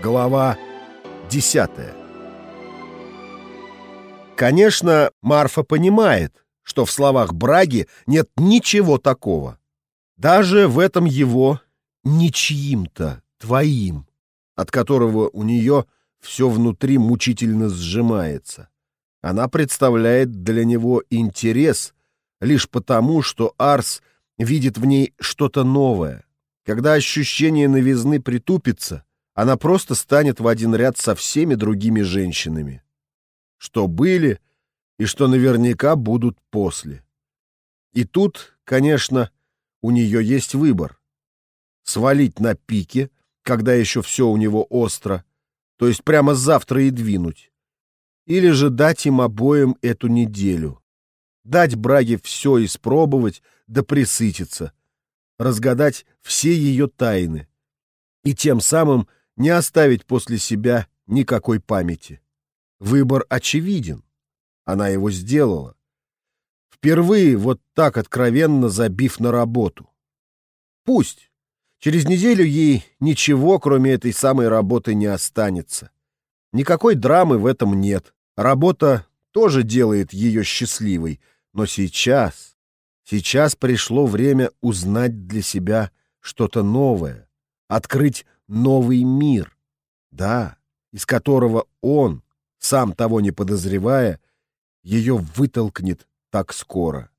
Глава 10 Конечно, Марфа понимает, что в словах Браги нет ничего такого. Даже в этом его ничьим-то, твоим, от которого у нее все внутри мучительно сжимается. Она представляет для него интерес лишь потому, что Арс видит в ней что-то новое. Когда ощущение новизны притупится, она просто станет в один ряд со всеми другими женщинами, что были и что наверняка будут после. И тут, конечно, у нее есть выбор. Свалить на пике, когда еще все у него остро, то есть прямо завтра и двинуть. Или же дать им обоим эту неделю. Дать Браге все испробовать, да присытиться. Разгадать все ее тайны. И тем самым не оставить после себя никакой памяти. Выбор очевиден. Она его сделала. Впервые вот так откровенно забив на работу. Пусть. Через неделю ей ничего, кроме этой самой работы, не останется. Никакой драмы в этом нет. Работа тоже делает ее счастливой. Но сейчас, сейчас пришло время узнать для себя что-то новое, открыть новый мир, да, из которого он, сам того не подозревая, ее вытолкнет так скоро.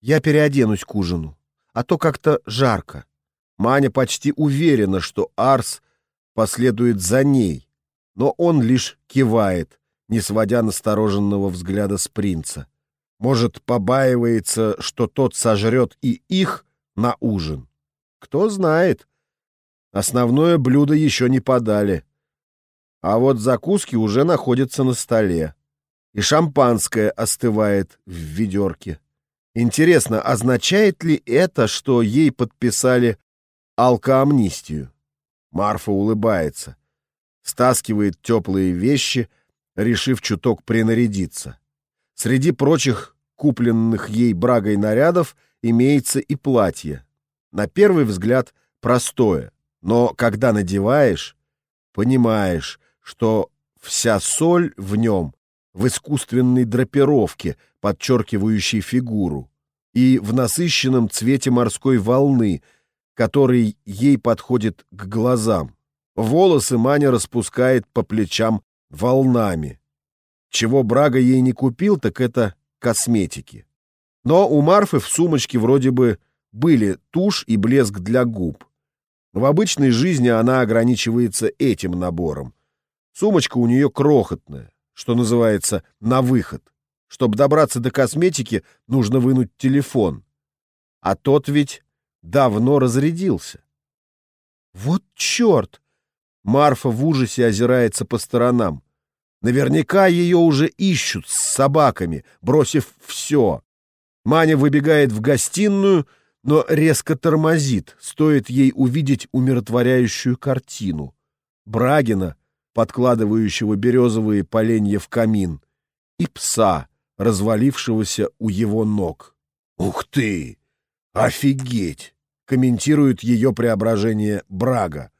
Я переоденусь к ужину, а то как-то жарко. Маня почти уверена, что Арс последует за ней, но он лишь кивает, не сводя настороженного взгляда с принца. Может, побаивается, что тот сожрет и их на ужин. Кто знает, Основное блюдо еще не подали. А вот закуски уже находятся на столе. И шампанское остывает в ведерке. Интересно, означает ли это, что ей подписали алкоамнистию? Марфа улыбается. Стаскивает теплые вещи, решив чуток принарядиться. Среди прочих купленных ей брагой нарядов имеется и платье. На первый взгляд простое, но когда надеваешь, понимаешь, что вся соль в нем в искусственной драпировке, подчеркивающей фигуру, и в насыщенном цвете морской волны, который ей подходит к глазам. Волосы Маня распускает по плечам волнами. Чего Брага ей не купил, так это косметики. Но у Марфы в сумочке вроде бы были тушь и блеск для губ. В обычной жизни она ограничивается этим набором. Сумочка у нее крохотная, что называется, на выход. Чтобы добраться до косметики, нужно вынуть телефон. А тот ведь давно разрядился. Вот черт! Марфа в ужасе озирается по сторонам. Наверняка ее уже ищут с собаками, бросив все. Маня выбегает в гостиную — но резко тормозит, стоит ей увидеть умиротворяющую картину. Брагина, подкладывающего березовые поленья в камин, и пса, развалившегося у его ног. «Ух ты! Офигеть!» — комментирует ее преображение Брага.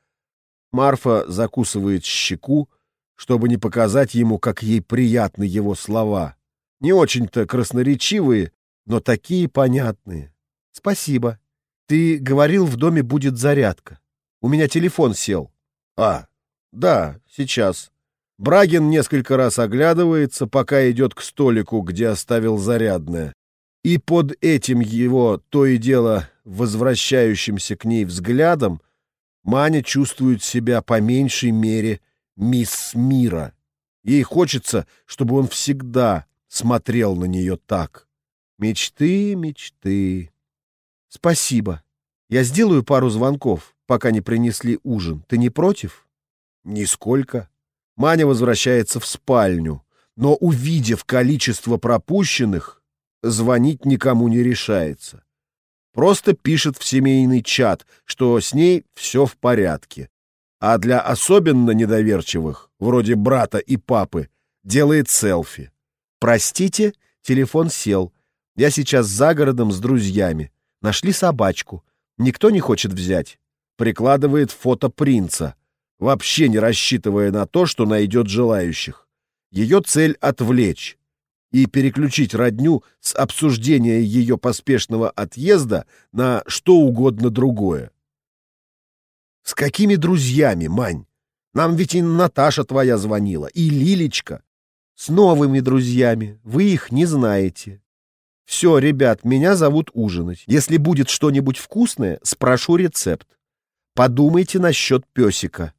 Марфа закусывает щеку, чтобы не показать ему, как ей приятны его слова. Не очень-то красноречивые, но такие понятные. Спасибо. Ты говорил, в доме будет зарядка. У меня телефон сел. А, да, сейчас. Брагин несколько раз оглядывается, пока идет к столику, где оставил зарядное. И под этим его то и дело возвращающимся к ней взглядом Маня чувствует себя по меньшей мере мисс мира. Ей хочется, чтобы он всегда смотрел на нее так. Мечты, мечты. Спасибо. Я сделаю пару звонков, пока не принесли ужин. Ты не против? Нисколько. Маня возвращается в спальню, но, увидев количество пропущенных, звонить никому не решается. Просто пишет в семейный чат, что с ней все в порядке. А для особенно недоверчивых, вроде брата и папы, делает селфи. «Простите, телефон сел. Я сейчас за городом с друзьями. Нашли собачку. Никто не хочет взять. Прикладывает фото принца. вообще не рассчитывая на то, что найдет желающих. Ее цель — отвлечь и переключить родню с обсуждения ее поспешного отъезда на что угодно другое. «С какими друзьями, Мань? Нам ведь и Наташа твоя звонила, и Лилечка. С новыми друзьями. Вы их не знаете. Все, ребят, меня зовут ужинать. Если будет что-нибудь вкусное, спрошу рецепт. Подумайте насчет песика.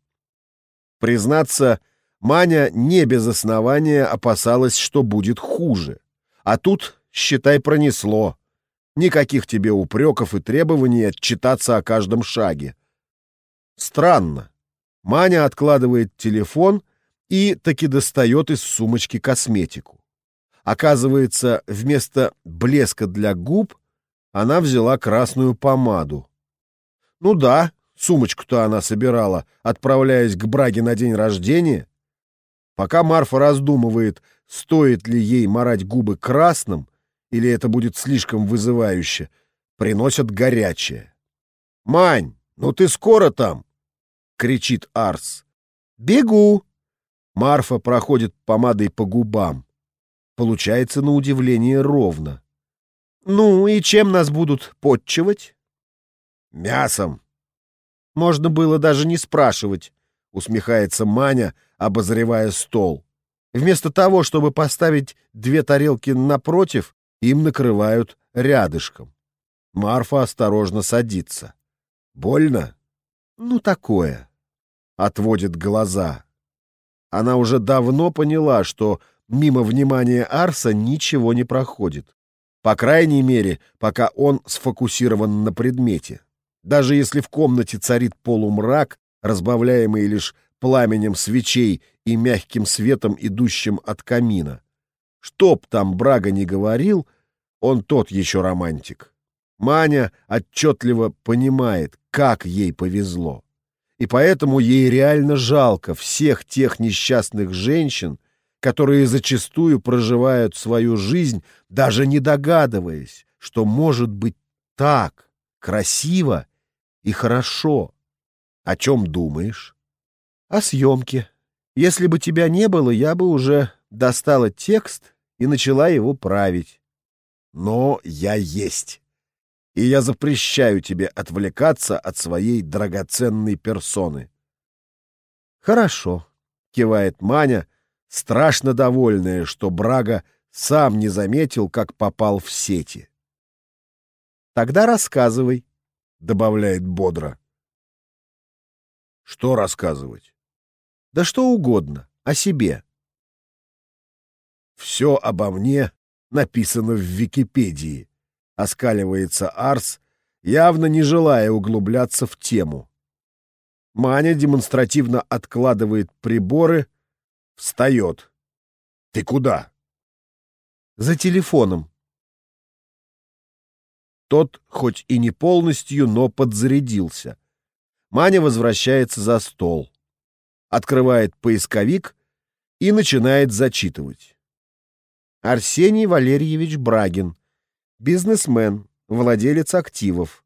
Признаться, Маня не без основания опасалась, что будет хуже. А тут, считай, пронесло. Никаких тебе упреков и требований отчитаться о каждом шаге. Странно. Маня откладывает телефон и таки достает из сумочки косметику. Оказывается, вместо блеска для губ она взяла красную помаду. Ну да, Сумочку-то она собирала, отправляясь к Браге на день рождения. Пока Марфа раздумывает, стоит ли ей марать губы красным, или это будет слишком вызывающе, приносят горячее. «Мань, ну ты скоро там?» — кричит Арс. «Бегу!» Марфа проходит помадой по губам. Получается, на удивление, ровно. «Ну и чем нас будут подчивать?» «Мясом», можно было даже не спрашивать, усмехается Маня, обозревая стол. Вместо того, чтобы поставить две тарелки напротив, им накрывают рядышком. Марфа осторожно садится. Больно? Ну, такое. Отводит глаза. Она уже давно поняла, что мимо внимания Арса ничего не проходит. По крайней мере, пока он сфокусирован на предмете. Даже если в комнате царит полумрак, разбавляемый лишь пламенем свечей и мягким светом, идущим от камина. Чтоб там Брага не говорил, он тот еще романтик. Маня отчетливо понимает, как ей повезло. И поэтому ей реально жалко всех тех несчастных женщин, которые зачастую проживают свою жизнь, даже не догадываясь, что может быть так красиво и хорошо. О чем думаешь? О съемке. Если бы тебя не было, я бы уже достала текст и начала его править. Но я есть. И я запрещаю тебе отвлекаться от своей драгоценной персоны. Хорошо, кивает Маня, страшно довольная, что Брага сам не заметил, как попал в сети. Тогда рассказывай. — добавляет бодро. Что рассказывать? Да что угодно, о себе. Все обо мне написано в Википедии, оскаливается Арс, явно не желая углубляться в тему. Маня демонстративно откладывает приборы, встает. Ты куда? За телефоном, тот, хоть и не полностью, но подзарядился. Маня возвращается за стол, открывает поисковик и начинает зачитывать. Арсений Валерьевич Брагин, бизнесмен, владелец активов.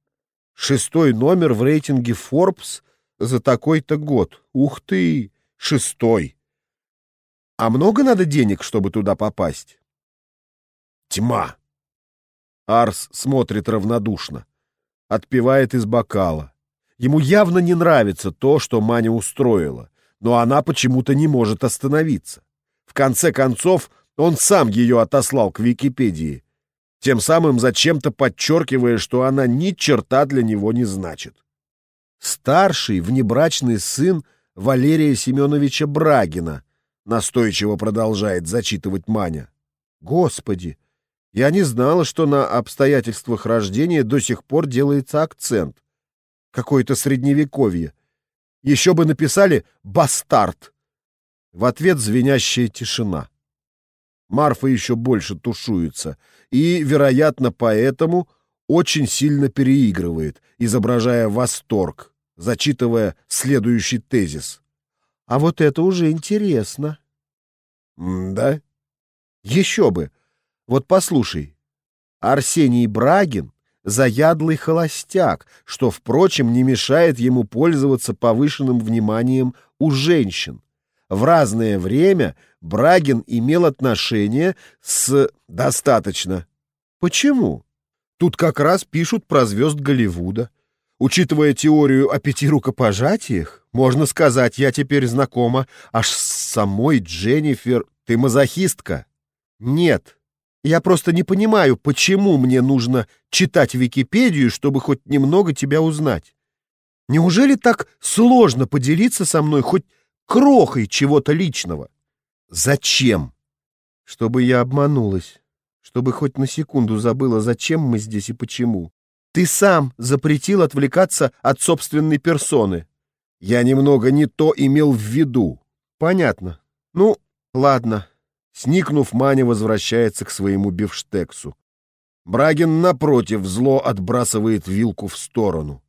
Шестой номер в рейтинге Forbes за такой-то год. Ух ты, шестой. А много надо денег, чтобы туда попасть? Тьма. Арс смотрит равнодушно. Отпивает из бокала. Ему явно не нравится то, что Маня устроила, но она почему-то не может остановиться. В конце концов, он сам ее отослал к Википедии, тем самым зачем-то подчеркивая, что она ни черта для него не значит. Старший внебрачный сын Валерия Семеновича Брагина, настойчиво продолжает зачитывать Маня. Господи, я не знала, что на обстоятельствах рождения до сих пор делается акцент. Какое-то средневековье. Еще бы написали «бастард». В ответ звенящая тишина. Марфа еще больше тушуется и, вероятно, поэтому очень сильно переигрывает, изображая восторг, зачитывая следующий тезис. А вот это уже интересно. М да? Еще бы. Вот послушай, Арсений Брагин заядлый холостяк, что, впрочем, не мешает ему пользоваться повышенным вниманием у женщин. В разное время Брагин имел отношение с... Достаточно. Почему? Тут как раз пишут про звезд Голливуда. Учитывая теорию о пяти рукопожатиях, можно сказать, я теперь знакома аж с самой Дженнифер. Ты мазохистка? Нет. Я просто не понимаю, почему мне нужно читать Википедию, чтобы хоть немного тебя узнать. Неужели так сложно поделиться со мной хоть крохой чего-то личного? Зачем? Чтобы я обманулась. Чтобы хоть на секунду забыла, зачем мы здесь и почему. Ты сам запретил отвлекаться от собственной персоны. Я немного не то имел в виду. Понятно. Ну, ладно. Сникнув, Маня возвращается к своему бифштексу. Брагин, напротив, зло отбрасывает вилку в сторону.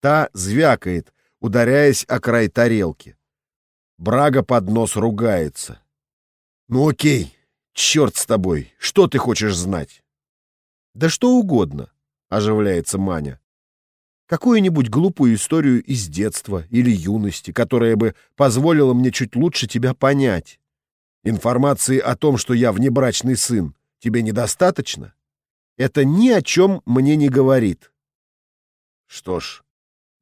Та звякает, ударяясь о край тарелки. Брага под нос ругается. «Ну окей, черт с тобой, что ты хочешь знать?» «Да что угодно. — оживляется Маня. «Какую-нибудь глупую историю из детства или юности, которая бы позволила мне чуть лучше тебя понять. Информации о том, что я внебрачный сын, тебе недостаточно? Это ни о чем мне не говорит». «Что ж,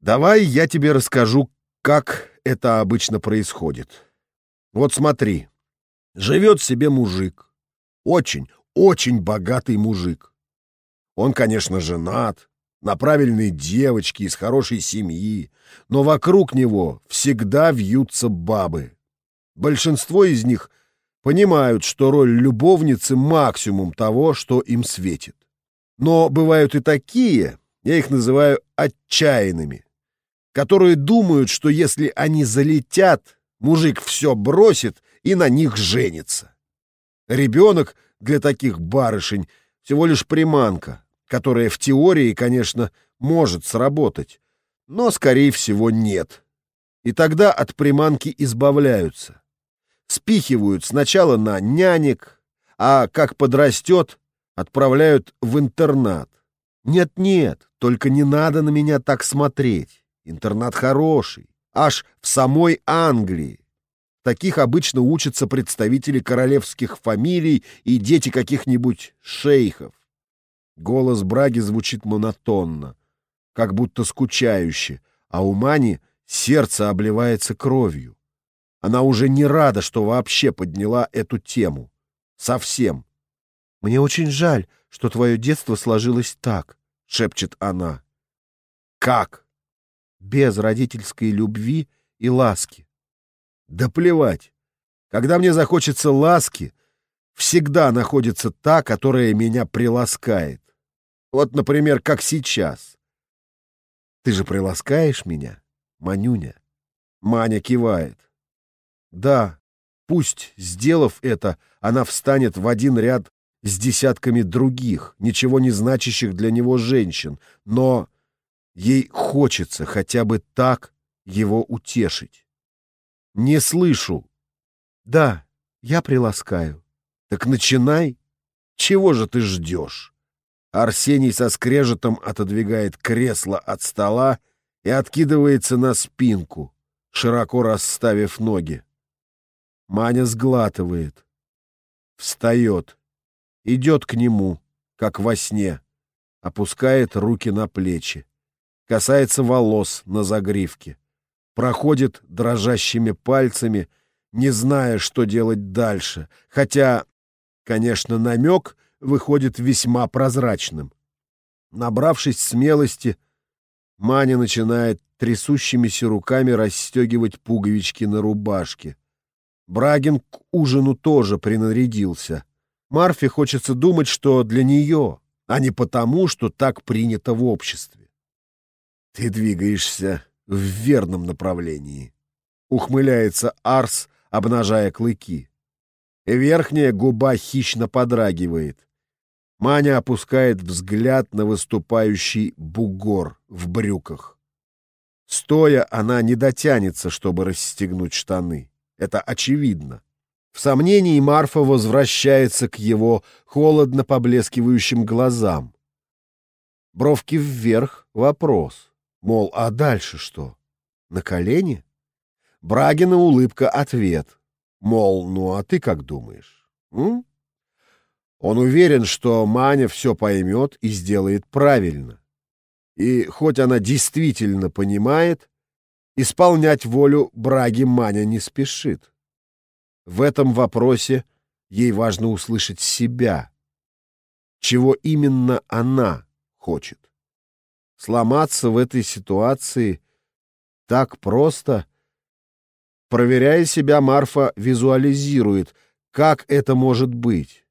давай я тебе расскажу, как это обычно происходит. Вот смотри, живет себе мужик, очень, очень богатый мужик. Он, конечно, женат, на правильной девочке из хорошей семьи, но вокруг него всегда вьются бабы. Большинство из них понимают, что роль любовницы — максимум того, что им светит. Но бывают и такие, я их называю отчаянными, которые думают, что если они залетят, мужик все бросит и на них женится. Ребенок для таких барышень всего лишь приманка, которая в теории, конечно, может сработать, но, скорее всего, нет. И тогда от приманки избавляются. Спихивают сначала на нянек, а как подрастет, отправляют в интернат. Нет-нет, только не надо на меня так смотреть. Интернат хороший, аж в самой Англии. Таких обычно учатся представители королевских фамилий и дети каких-нибудь шейхов. Голос Браги звучит монотонно, как будто скучающе, а у Мани сердце обливается кровью. Она уже не рада, что вообще подняла эту тему. Совсем. «Мне очень жаль, что твое детство сложилось так», — шепчет она. «Как?» «Без родительской любви и ласки». «Да плевать. Когда мне захочется ласки, всегда находится та, которая меня приласкает. Вот, например, как сейчас. Ты же приласкаешь меня, Манюня? Маня кивает. Да, пусть, сделав это, она встанет в один ряд с десятками других, ничего не значащих для него женщин, но ей хочется хотя бы так его утешить. Не слышу. Да, я приласкаю. Так начинай. Чего же ты ждешь? Арсений со скрежетом отодвигает кресло от стола и откидывается на спинку, широко расставив ноги. Маня сглатывает, встает, идет к нему, как во сне, опускает руки на плечи, касается волос на загривке, проходит дрожащими пальцами, не зная, что делать дальше, хотя, конечно, намек — выходит весьма прозрачным. Набравшись смелости, Маня начинает трясущимися руками расстегивать пуговички на рубашке. Брагин к ужину тоже принарядился. Марфе хочется думать, что для нее, а не потому, что так принято в обществе. «Ты двигаешься в верном направлении», — ухмыляется Арс, обнажая клыки. Верхняя губа хищно подрагивает. Маня опускает взгляд на выступающий бугор в брюках. Стоя, она не дотянется, чтобы расстегнуть штаны. Это очевидно. В сомнении Марфа возвращается к его холодно поблескивающим глазам. Бровки вверх — вопрос. Мол, а дальше что? На колени? Брагина улыбка — ответ. Мол, ну а ты как думаешь? М? Он уверен, что Маня все поймет и сделает правильно. И хоть она действительно понимает, исполнять волю Браги Маня не спешит. В этом вопросе ей важно услышать себя. Чего именно она хочет. Сломаться в этой ситуации так просто. Проверяя себя, Марфа визуализирует, как это может быть.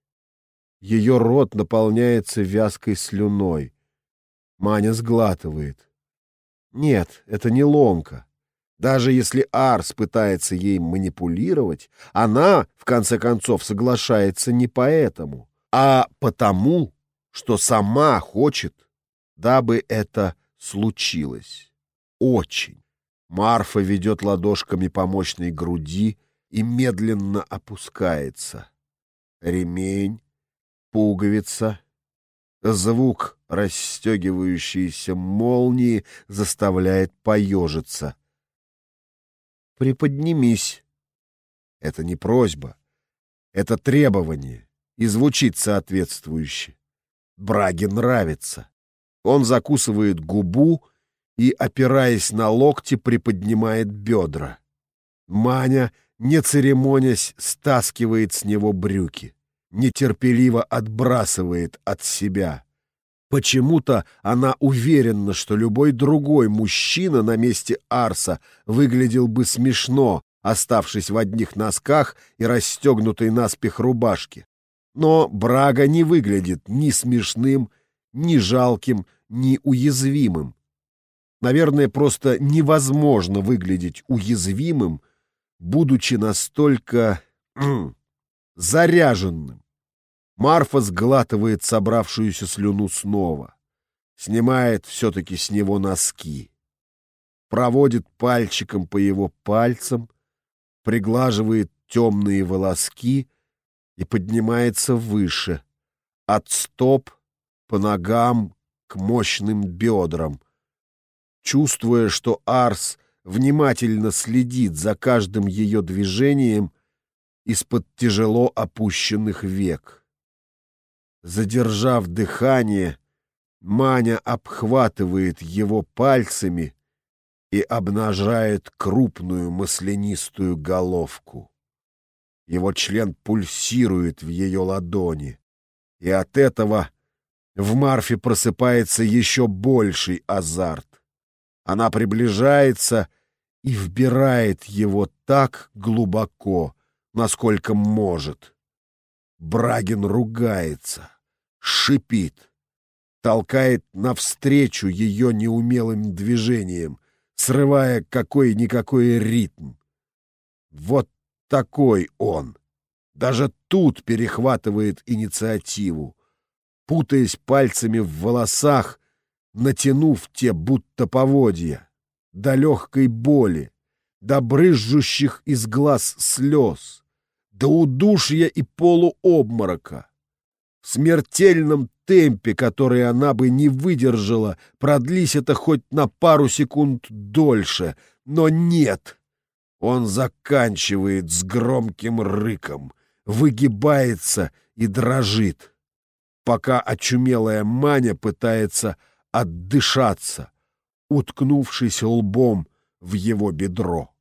Ее рот наполняется вязкой слюной. Маня сглатывает. Нет, это не ломка. Даже если Арс пытается ей манипулировать, она, в конце концов, соглашается не поэтому, а потому, что сама хочет, дабы это случилось. Очень. Марфа ведет ладошками по мощной груди и медленно опускается. Ремень, пуговица, звук расстегивающейся молнии заставляет поежиться. «Приподнимись». Это не просьба, это требование, и звучит соответствующе. Браге нравится. Он закусывает губу и, опираясь на локти, приподнимает бедра. Маня, не церемонясь, стаскивает с него брюки, нетерпеливо отбрасывает от себя. Почему-то она уверена, что любой другой мужчина на месте Арса выглядел бы смешно, оставшись в одних носках и расстегнутой наспех рубашке. Но Брага не выглядит ни смешным, ни жалким, ни уязвимым. Наверное, просто невозможно выглядеть уязвимым, будучи настолько заряженным. Марфа сглатывает собравшуюся слюну снова, снимает все-таки с него носки, проводит пальчиком по его пальцам, приглаживает темные волоски и поднимается выше, от стоп по ногам к мощным бедрам, чувствуя, что Арс внимательно следит за каждым ее движением из-под тяжело опущенных век. Задержав дыхание, Маня обхватывает его пальцами и обнажает крупную маслянистую головку. Его член пульсирует в ее ладони, и от этого в Марфе просыпается еще больший азарт. Она приближается и вбирает его так глубоко, насколько может. Брагин ругается, шипит, толкает навстречу ее неумелым движением, срывая какой-никакой ритм. Вот такой он. Даже тут перехватывает инициативу, путаясь пальцами в волосах, натянув те будто поводья, до легкой боли, до брызжущих из глаз слез, до удушья и полуобморока. В смертельном темпе, который она бы не выдержала, продлись это хоть на пару секунд дольше, но нет — он заканчивает с громким рыком, выгибается и дрожит, пока очумелая Маня пытается отдышаться, уткнувшись лбом в его бедро.